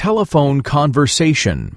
Telephone conversation.